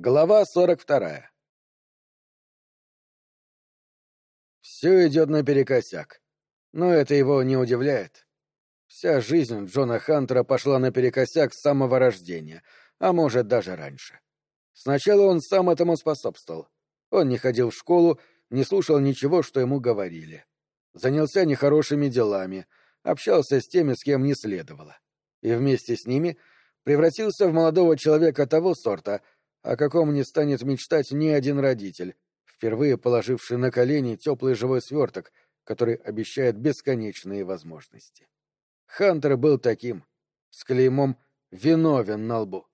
Глава сорок вторая. Все идет наперекосяк. Но это его не удивляет. Вся жизнь Джона Хантера пошла наперекосяк с самого рождения, а может даже раньше. Сначала он сам этому способствовал. Он не ходил в школу, не слушал ничего, что ему говорили. Занялся нехорошими делами, общался с теми, с кем не следовало. И вместе с ними превратился в молодого человека того сорта — о каком не станет мечтать ни один родитель, впервые положивший на колени теплый живой сверток, который обещает бесконечные возможности. Хантер был таким, с клеймом «виновен» на лбу.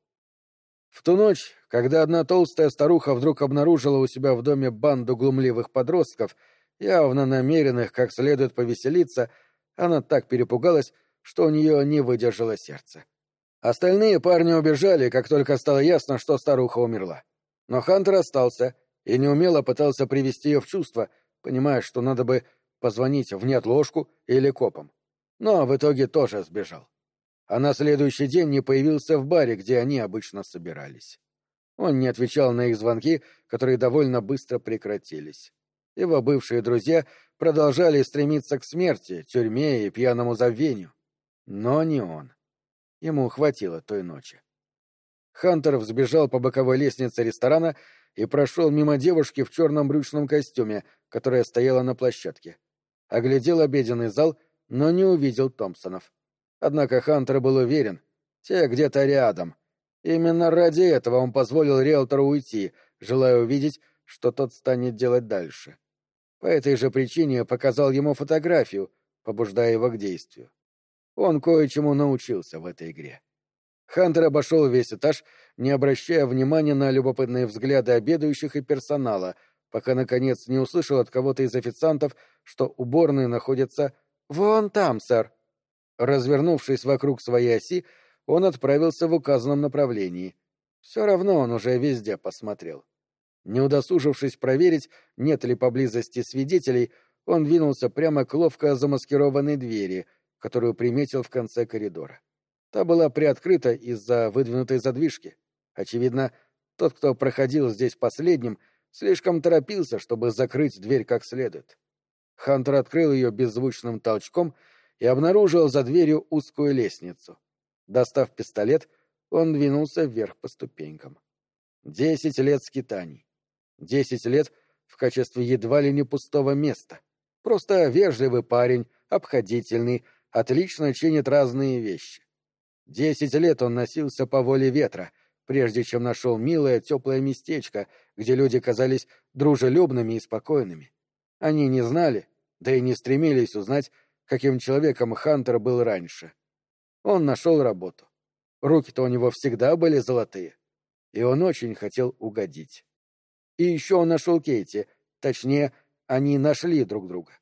В ту ночь, когда одна толстая старуха вдруг обнаружила у себя в доме банду глумливых подростков, явно намеренных как следует повеселиться, она так перепугалась, что у нее не выдержало сердце. Остальные парни убежали, как только стало ясно, что старуха умерла. Но Хантер остался и неумело пытался привести ее в чувство, понимая, что надо бы позвонить в неотложку или копам. Но в итоге тоже сбежал. А на следующий день не появился в баре, где они обычно собирались. Он не отвечал на их звонки, которые довольно быстро прекратились. Его бывшие друзья продолжали стремиться к смерти, тюрьме и пьяному забвению. Но не он. Ему хватило той ночи. Хантер взбежал по боковой лестнице ресторана и прошел мимо девушки в черном брючном костюме, которая стояла на площадке. Оглядел обеденный зал, но не увидел Томпсонов. Однако Хантер был уверен, те где-то рядом. Именно ради этого он позволил риэлтору уйти, желая увидеть, что тот станет делать дальше. По этой же причине показал ему фотографию, побуждая его к действию. Он кое-чему научился в этой игре. Хантер обошел весь этаж, не обращая внимания на любопытные взгляды обедающих и персонала, пока, наконец, не услышал от кого-то из официантов, что уборные находятся «Вон там, сэр». Развернувшись вокруг своей оси, он отправился в указанном направлении. Все равно он уже везде посмотрел. Не удосужившись проверить, нет ли поблизости свидетелей, он двинулся прямо к ловко замаскированной двери — которую приметил в конце коридора. Та была приоткрыта из-за выдвинутой задвижки. Очевидно, тот, кто проходил здесь последним, слишком торопился, чтобы закрыть дверь как следует. Хантер открыл ее беззвучным толчком и обнаружил за дверью узкую лестницу. Достав пистолет, он двинулся вверх по ступенькам. Десять лет скитаний. Десять лет в качестве едва ли не пустого места. Просто вежливый парень, обходительный, отлично чинит разные вещи. Десять лет он носился по воле ветра, прежде чем нашел милое теплое местечко, где люди казались дружелюбными и спокойными. Они не знали, да и не стремились узнать, каким человеком Хантер был раньше. Он нашел работу. Руки-то у него всегда были золотые. И он очень хотел угодить. И еще он нашел Кейти, точнее, они нашли друг друга.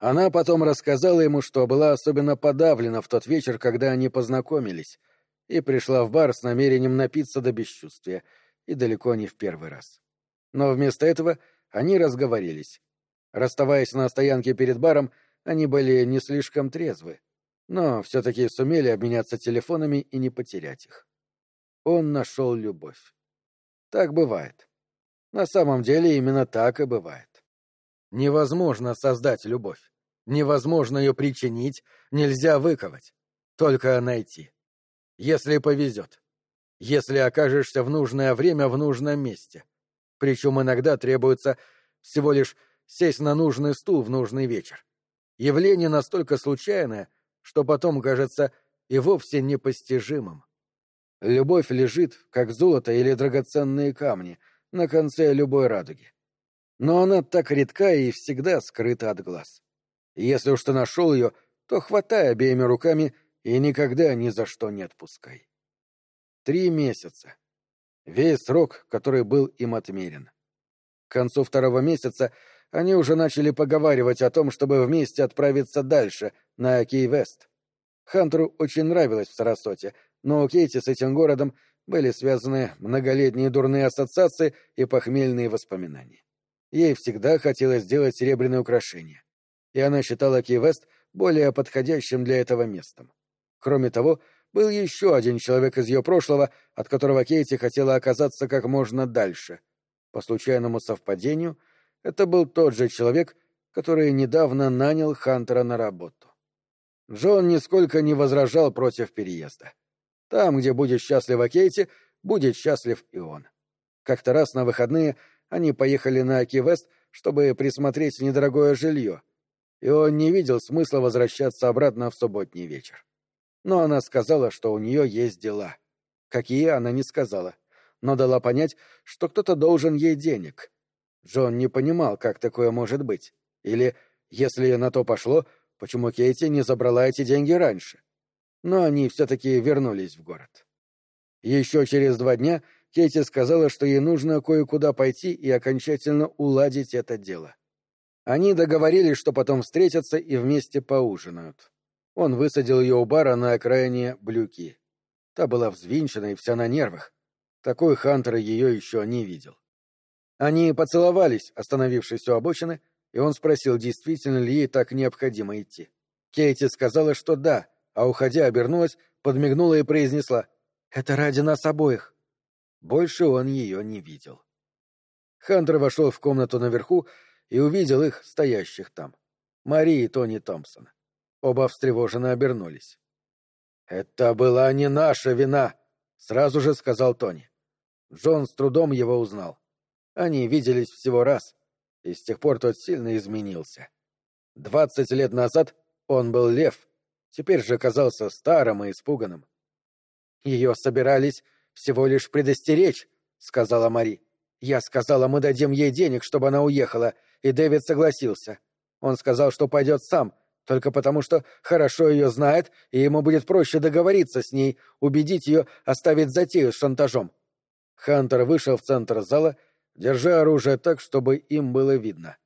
Она потом рассказала ему, что была особенно подавлена в тот вечер, когда они познакомились, и пришла в бар с намерением напиться до бесчувствия, и далеко не в первый раз. Но вместо этого они разговорились. Расставаясь на стоянке перед баром, они были не слишком трезвы, но все-таки сумели обменяться телефонами и не потерять их. Он нашел любовь. Так бывает. На самом деле именно так и бывает. Невозможно создать любовь. Невозможно ее причинить, нельзя выковать. Только найти. Если повезет. Если окажешься в нужное время в нужном месте. Причем иногда требуется всего лишь сесть на нужный стул в нужный вечер. Явление настолько случайное, что потом кажется и вовсе непостижимым. Любовь лежит, как золото или драгоценные камни, на конце любой радуги но она так редка и всегда скрыта от глаз. Если уж ты нашел ее, то хватай обеими руками и никогда ни за что не отпускай. Три месяца. Весь срок, который был им отмерен. К концу второго месяца они уже начали поговаривать о том, чтобы вместе отправиться дальше, на Кей-Вест. Хантеру очень нравилось в Сарасоте, но у Кейти с этим городом были связаны многолетние дурные ассоциации и похмельные воспоминания. Ей всегда хотелось сделать серебряное украшение, и она считала Ки-Вест более подходящим для этого местом. Кроме того, был еще один человек из ее прошлого, от которого Кейти хотела оказаться как можно дальше. По случайному совпадению, это был тот же человек, который недавно нанял Хантера на работу. Джон нисколько не возражал против переезда. Там, где будет счастлива Кейти, будет счастлив и он. Как-то раз на выходные они поехали на Аки-Вест, чтобы присмотреть недорогое жилье, и он не видел смысла возвращаться обратно в субботний вечер. Но она сказала, что у нее есть дела. Какие, она не сказала, но дала понять, что кто-то должен ей денег. Джон не понимал, как такое может быть. Или, если на то пошло, почему Кейти не забрала эти деньги раньше. Но они все-таки вернулись в город. Еще через два дня Кейти сказала, что ей нужно кое-куда пойти и окончательно уладить это дело. Они договорились, что потом встретятся и вместе поужинают. Он высадил ее у бара на окраине Блюки. Та была взвинчена и вся на нервах. Такой Хантер ее еще не видел. Они поцеловались, остановившись у обочины, и он спросил, действительно ли ей так необходимо идти. Кейти сказала, что да, а уходя обернулась, подмигнула и произнесла «Это ради нас обоих». Больше он ее не видел. Хантер вошел в комнату наверху и увидел их, стоящих там. Мари и Тони Томпсон. Оба встревоженно обернулись. «Это была не наша вина», — сразу же сказал Тони. Джон с трудом его узнал. Они виделись всего раз, и с тех пор тот сильно изменился. Двадцать лет назад он был лев, теперь же казался старым и испуганным. «Ее собирались всего лишь предостеречь», — сказала Мари. «Я сказала, мы дадим ей денег, чтобы она уехала, и Дэвид согласился. Он сказал, что пойдет сам, только потому что хорошо ее знает, и ему будет проще договориться с ней, убедить ее оставить затею с шантажом». Хантер вышел в центр зала держа оружие так, чтобы им было видно.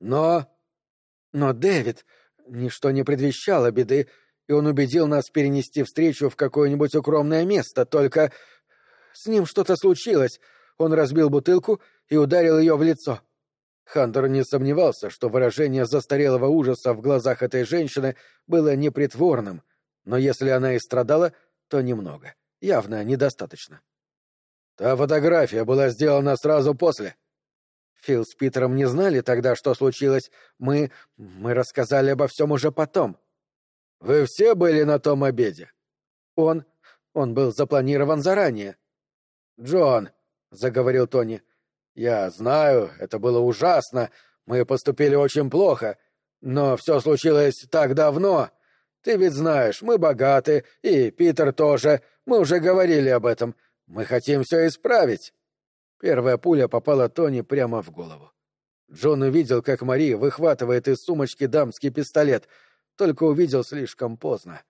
Но... Но Дэвид... Ничто не предвещало беды, и он убедил нас перенести встречу в какое-нибудь укромное место, только... С ним что-то случилось. Он разбил бутылку и ударил ее в лицо. Хантер не сомневался, что выражение застарелого ужаса в глазах этой женщины было непритворным, но если она и страдала, то немного, явно недостаточно. Та фотография была сделана сразу после. Фил с Питером не знали тогда, что случилось. Мы... мы рассказали обо всем уже потом. Вы все были на том обеде? Он... он был запланирован заранее. Джон, — заговорил Тони, — я знаю, это было ужасно, мы поступили очень плохо, но все случилось так давно. Ты ведь знаешь, мы богаты, и Питер тоже, мы уже говорили об этом, мы хотим все исправить. Первая пуля попала Тони прямо в голову. Джон увидел, как Мари выхватывает из сумочки дамский пистолет, только увидел слишком поздно.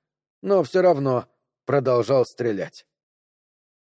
Но все равно продолжал стрелять.